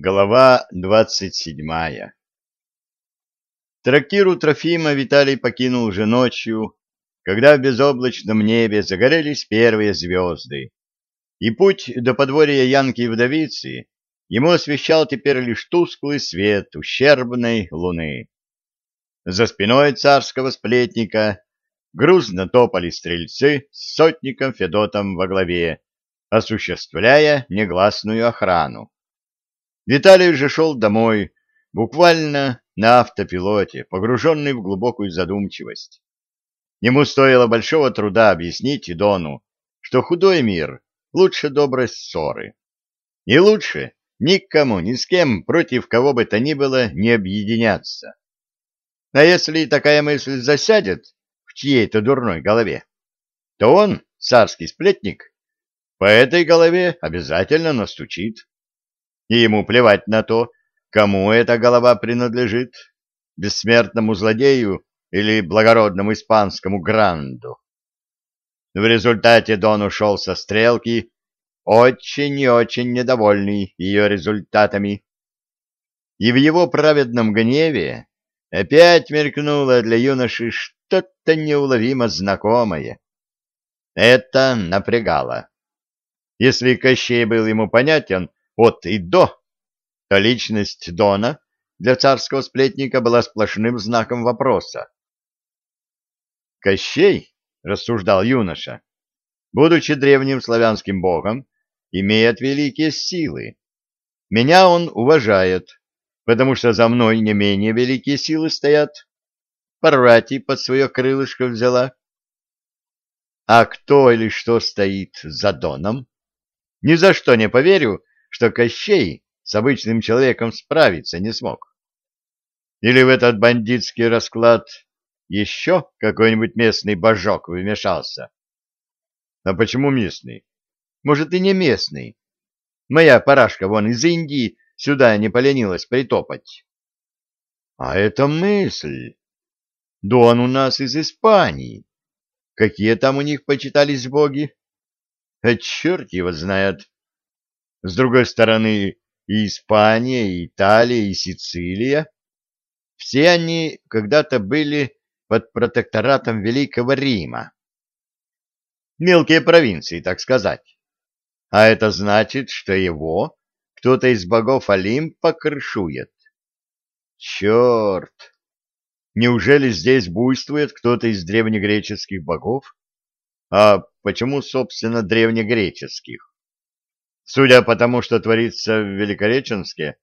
Глава двадцать седьмая Трактир у Трофима Виталий покинул уже ночью, когда в безоблачном небе загорелись первые звезды, и путь до подворья Янки и Вдовицы ему освещал теперь лишь тусклый свет ущербной луны. За спиной царского сплетника грузно топали стрельцы с сотником Федотом во главе, осуществляя негласную охрану. Виталий же шел домой, буквально на автопилоте, погруженный в глубокую задумчивость. Ему стоило большого труда объяснить Дону, что худой мир лучше доброй ссоры. И лучше никому, ни с кем, против кого бы то ни было, не объединяться. А если такая мысль засядет в чьей-то дурной голове, то он, царский сплетник, по этой голове обязательно настучит и ему плевать на то, кому эта голова принадлежит, бессмертному злодею или благородному испанскому гранду. В результате Дон ушел со стрелки, очень и очень недовольный ее результатами. И в его праведном гневе опять мелькнуло для юноши что-то неуловимо знакомое. Это напрягало. Если Кощей был ему понятен, от и до, то личность Дона для царского сплетника была сплошным знаком вопроса. Кощей, рассуждал юноша, будучи древним славянским богом, имеет великие силы. Меня он уважает, потому что за мной не менее великие силы стоят. Парвати под свое крылышко взяла. А кто или что стоит за Доном? Ни за что не поверю, что Кощей с обычным человеком справиться не смог. Или в этот бандитский расклад еще какой-нибудь местный божок вмешался? А почему местный? Может, и не местный. Моя парашка вон из Индии сюда не поленилась притопать. А это мысль. Дон у нас из Испании. Какие там у них почитались боги? А черт его знает. С другой стороны, и Испания, и Италия, и Сицилия. Все они когда-то были под протекторатом Великого Рима. Мелкие провинции, так сказать. А это значит, что его кто-то из богов Олимпа крышует. Черт! Неужели здесь буйствует кто-то из древнегреческих богов? А почему, собственно, древнегреческих? Судя по тому, что творится в Великореченске,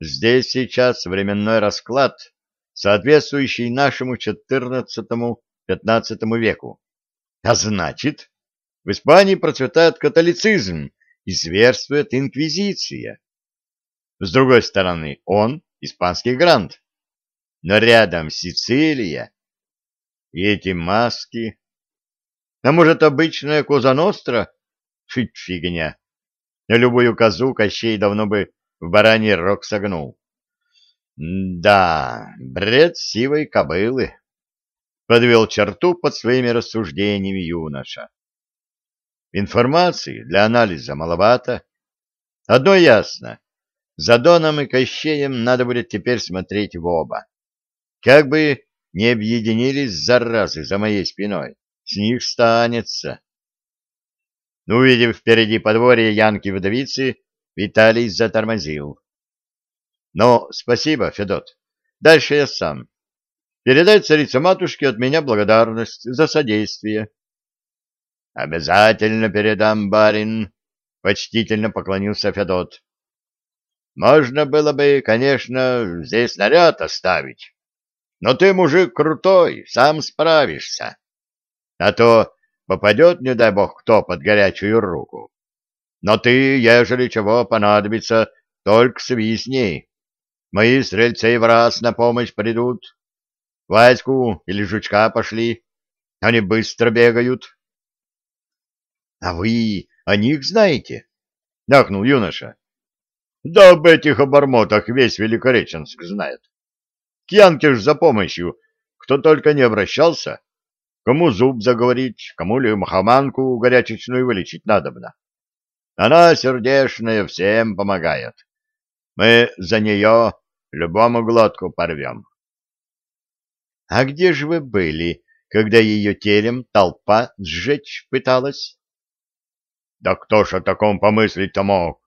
здесь сейчас временной расклад, соответствующий нашему XIV-XV веку. А значит, в Испании процветает католицизм и зверствует инквизиция. С другой стороны, он испанский грант. Но рядом Сицилия и эти маски. А может, обычная Коза Ностра? Фиг фигня. Любую козу Кощей давно бы в бараний рог согнул. Да, бред сивой кобылы. Подвел черту под своими рассуждениями юноша. Информации для анализа маловато. Одно ясно. За Доном и Кощеем надо будет теперь смотреть в оба. Как бы не объединились заразы за моей спиной, с них станется. Увидев впереди подворье Янки-вдовицы, Виталий затормозил. — Ну, спасибо, Федот. Дальше я сам. Передай царице-матушке от меня благодарность за содействие. — Обязательно передам, барин, — почтительно поклонился Федот. — Можно было бы, конечно, здесь наряд оставить, но ты мужик крутой, сам справишься. А то попадет, не дай бог, кто под горячую руку. Но ты, ежели чего понадобится, только свистни. Мои стрельцы в раз на помощь придут. Ваську или Жучка пошли. Они быстро бегают. — А вы о них знаете? — Нахнул юноша. — Да об этих обормотах весь Великореченск знает. К Янке ж за помощью кто только не обращался, Кому зуб заговорить, кому ли махоманку горячечную вылечить надобно. Она сердешная всем помогает. Мы за нее любому глотку порвем. — А где же вы были, когда ее телем толпа сжечь пыталась? — Да кто ж о таком помыслить-то мог?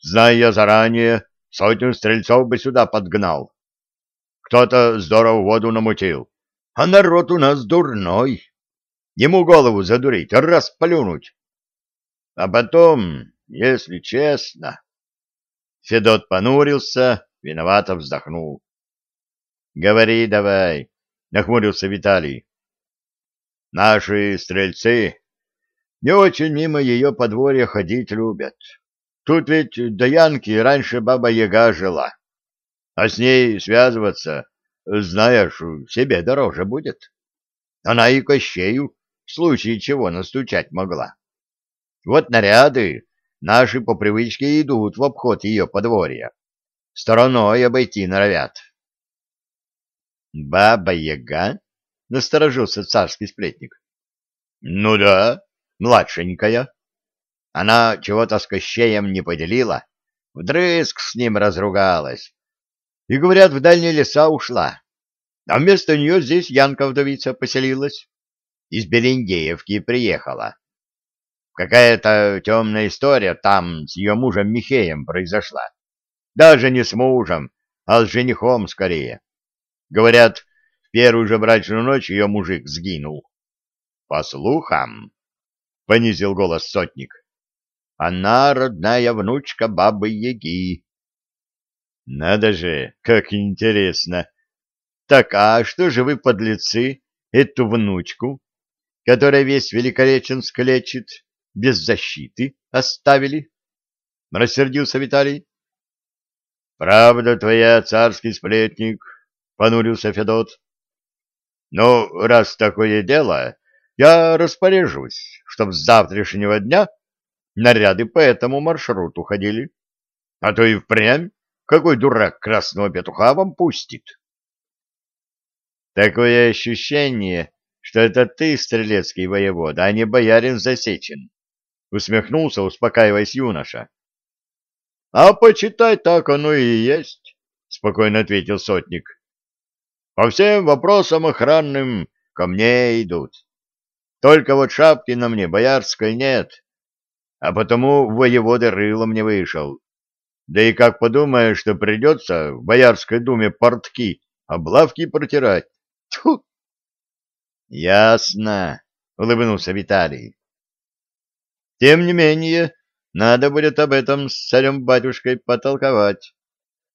Зная заранее, сотню стрельцов бы сюда подгнал. Кто-то здорово воду намутил, а народ у нас дурной. Ему голову задурить, раз. А потом, если честно... Федот понурился, виновато вздохнул. — Говори давай, — нахмурился Виталий. — Наши стрельцы не очень мимо ее подворья ходить любят. Тут ведь до Янки раньше баба-яга жила, а с ней связываться, знаешь, себе дороже будет. Она и Кощею в случае чего настучать могла. Вот наряды наши по привычке идут в обход ее подворья. Стороной обойти норовят. «Баба-яга?» — насторожился царский сплетник. «Ну да, младшенькая. Она чего-то с Кощеем не поделила, вдрызг с ним разругалась. И, говорят, в дальние леса ушла. А вместо нее здесь Янка-вдовица поселилась. Из Берендеевки приехала. Какая-то темная история там с ее мужем Михеем произошла. Даже не с мужем, а с женихом скорее. Говорят, в первую же брачную ночь ее мужик сгинул. По слухам, — понизил голос сотник, — она родная внучка бабы-яги. Надо же, как интересно. Так, а что же вы, подлецы, эту внучку, которая весь Великореченск лечит, без защиты оставили? Рассердился Виталий. Правда твоя, царский сплетник, понурился Федот. Ну, раз такое дело, я распоряжусь, чтоб с завтрашнего дня наряды по этому маршруту ходили. А то и впрямь какой дурак красного петуха вам пустит? Такое ощущение, что это ты, стрелецкий воевода, а не боярин Засечин, — усмехнулся, успокаиваясь юноша. — А почитай так оно и есть, — спокойно ответил сотник. По всем вопросам охранным ко мне идут. Только вот шапки на мне боярской нет, а потому воеводы рылом не вышел. Да и как подумаешь, что придется в Боярской думе портки, облавки протирать. Тьфу! — Ясно, — улыбнулся Виталий. — Тем не менее, надо будет об этом с царем-батюшкой потолковать.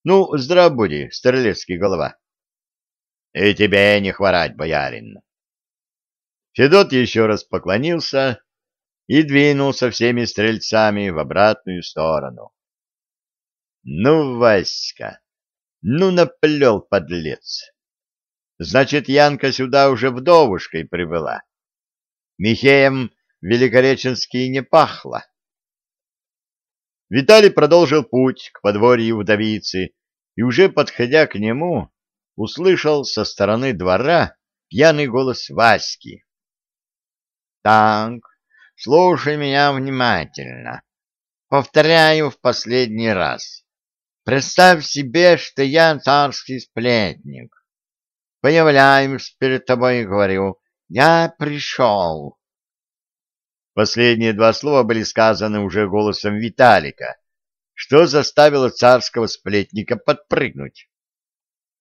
Ну, здрав буди, стрелецкий голова. И тебе не хворать, боярин. Федот еще раз поклонился и двинулся всеми стрельцами в обратную сторону. Ну, Васька, ну наплел подлец. Значит, Янка сюда уже вдовушкой прибыла. Михеем Великореченский не пахло. Виталий продолжил путь к подворью вдовицы и, уже подходя к нему, услышал со стороны двора пьяный голос Васьки. — Так, слушай меня внимательно. Повторяю в последний раз. Представь себе, что я царский сплетник. Появляюсь перед тобой и говорю, я пришел. Последние два слова были сказаны уже голосом Виталика, что заставило царского сплетника подпрыгнуть.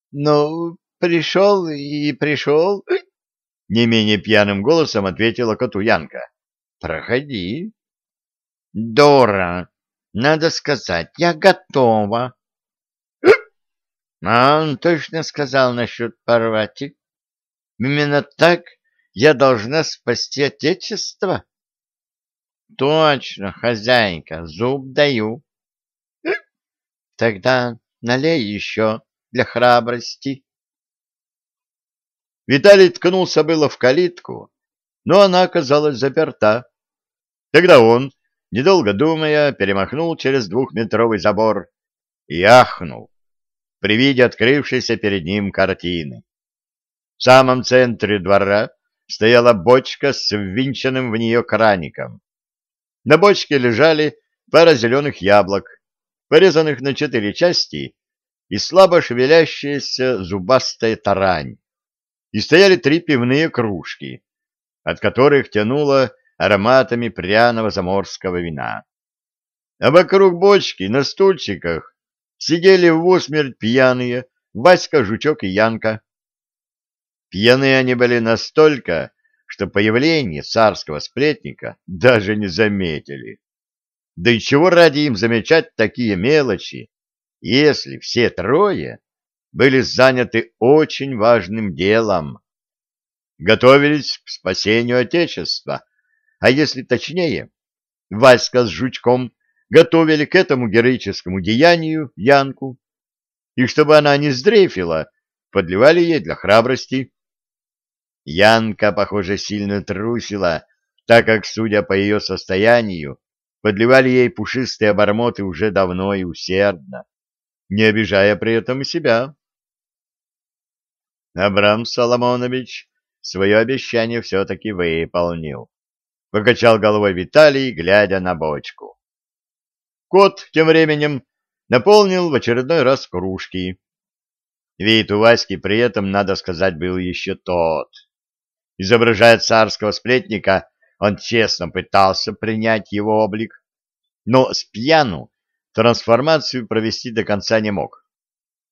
Ну, пришел и пришел, — не менее пьяным голосом ответила коту Янка. — Проходи. — Дора, надо сказать, я готова. — А он точно сказал насчет Парвати. Именно так я должна спасти Отечество? — Точно, хозяйка, зуб даю. — Тогда налей еще для храбрости. Виталий ткнулся было в калитку, но она оказалась заперта. Тогда он, недолго думая, перемахнул через двухметровый забор и ахнул при виде открывшейся перед ним картины. В самом центре двора стояла бочка с ввинченным в нее краником. На бочке лежали пара зеленых яблок, порезанных на четыре части, и слабо шевелящаяся зубастая тарань. И стояли три пивные кружки, от которых тянуло ароматами пряного заморского вина. А вокруг бочки на стульчиках сидели в усмерть пьяные Васька, Жучок и Янка. Пьяные они были настолько, что появление царского сплетника даже не заметили. Да и чего ради им замечать такие мелочи, если все трое были заняты очень важным делом? Готовились к спасению Отечества, а если точнее, Васька с Жучком готовили к этому героическому деянию Янку, и чтобы она не сдрейфила, подливали ей для храбрости. Янка, похоже, сильно трусила, так как, судя по ее состоянию, подливали ей пушистые обормоты уже давно и усердно, не обижая при этом себя. Абрам Соломонович свое обещание все-таки выполнил. Покачал головой Виталий, глядя на бочку. Кот тем временем наполнил в очередной раз кружки. Вид у Васьки при этом, надо сказать, был еще тот. Изображая царского сплетника, он честно пытался принять его облик, но с пьяну трансформацию провести до конца не мог.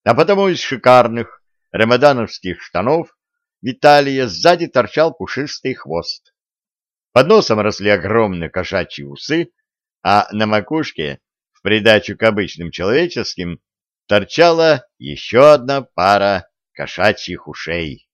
А потому из шикарных рамадановских штанов Виталия сзади торчал пушистый хвост. Под носом росли огромные кошачьи усы, а на макушке придачу к обычным человеческим торчала еще одна пара кошачьих ушей.